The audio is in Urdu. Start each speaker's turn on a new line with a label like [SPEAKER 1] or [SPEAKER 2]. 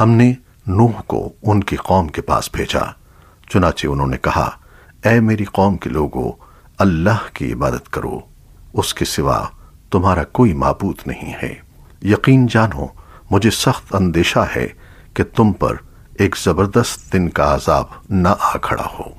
[SPEAKER 1] ہم نے نوح کو ان کی قوم کے پاس بھیجا۔ چنانچہ انہوں نے کہا، اے میری قوم کے لوگوں اللہ کی عبادت کرو۔ اس کے سوا تمہارا کوئی معبود نہیں ہے۔ یقین جانو، مجھے سخت اندیشہ ہے کہ تم پر ایک زبردست دن کا عذاب نہ آ کھڑا ہو۔